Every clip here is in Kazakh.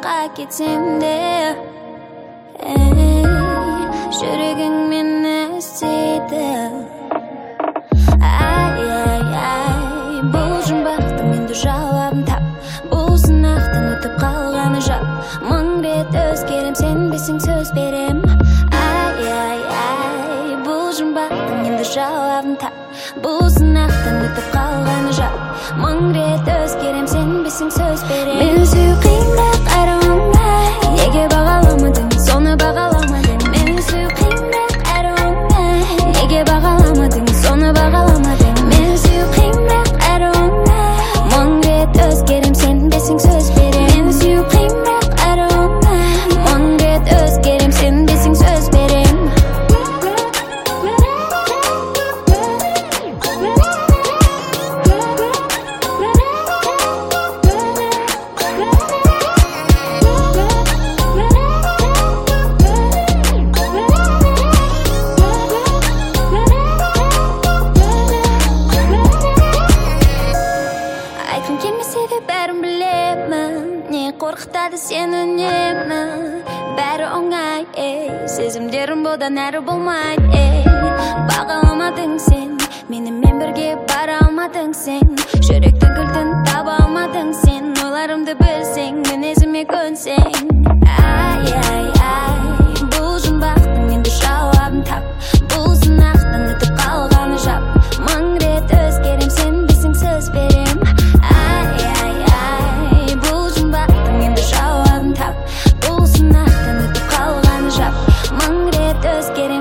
кетсем де ей жүрегің мені іздейді ай ай ай бұл жұмбақтың енді жауабын тап бұл сынақтан өтіп қалғаны жап мың рет өзгерем сенбесең сөз берем ай ай ай бұл жұмбақтың енді жауабын тап бұл сынақтан өтіп қалғаны жап мың рет өзгерем сенбесең сөз берем келмесе де бәрін білемін не қорқытады сені үнемі бәрі оңай ей. Сезімдерім бұдан әрі болмайды ей. Бағаламадың сен менімен бірге бара алмадың сен. Жүректің кілтін таба алмадың сен ойларымды білсең мінезіме көнсең.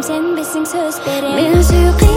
Өзгерем сенбесең сөз берем мен сүю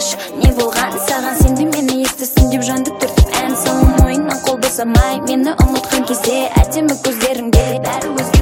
не болған саған сен де мені естісің деп жанды түртіп ән салам мойнынан қол босамай мені ұмытқан кезде әдемі көздеріңде бәрі өзге